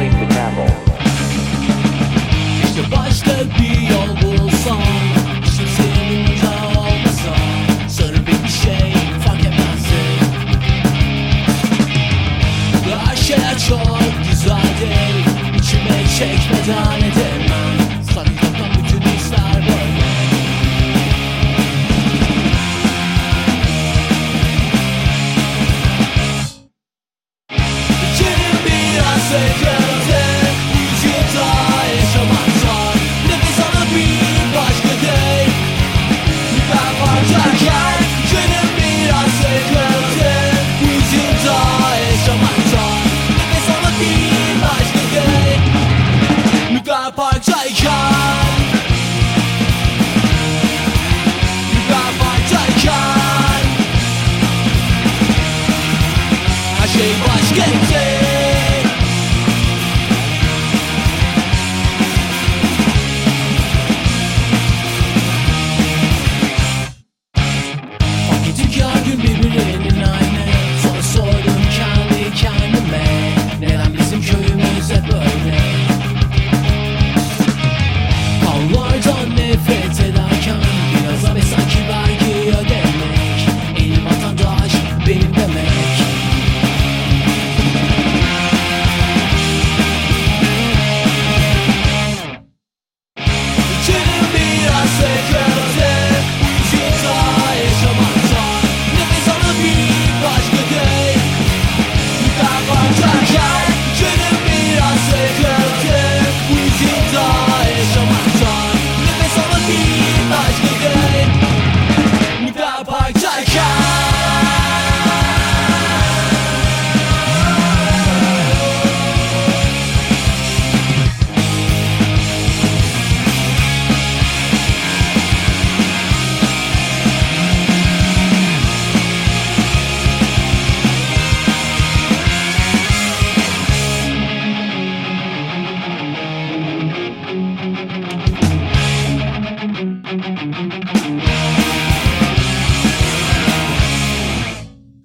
complete the tablo. İşte başka bir yol bulsam, işte senin olmasa, sarı bir şey fark etmezsin. Her şey çok güzeldir, içime çekmeden Park Tiger。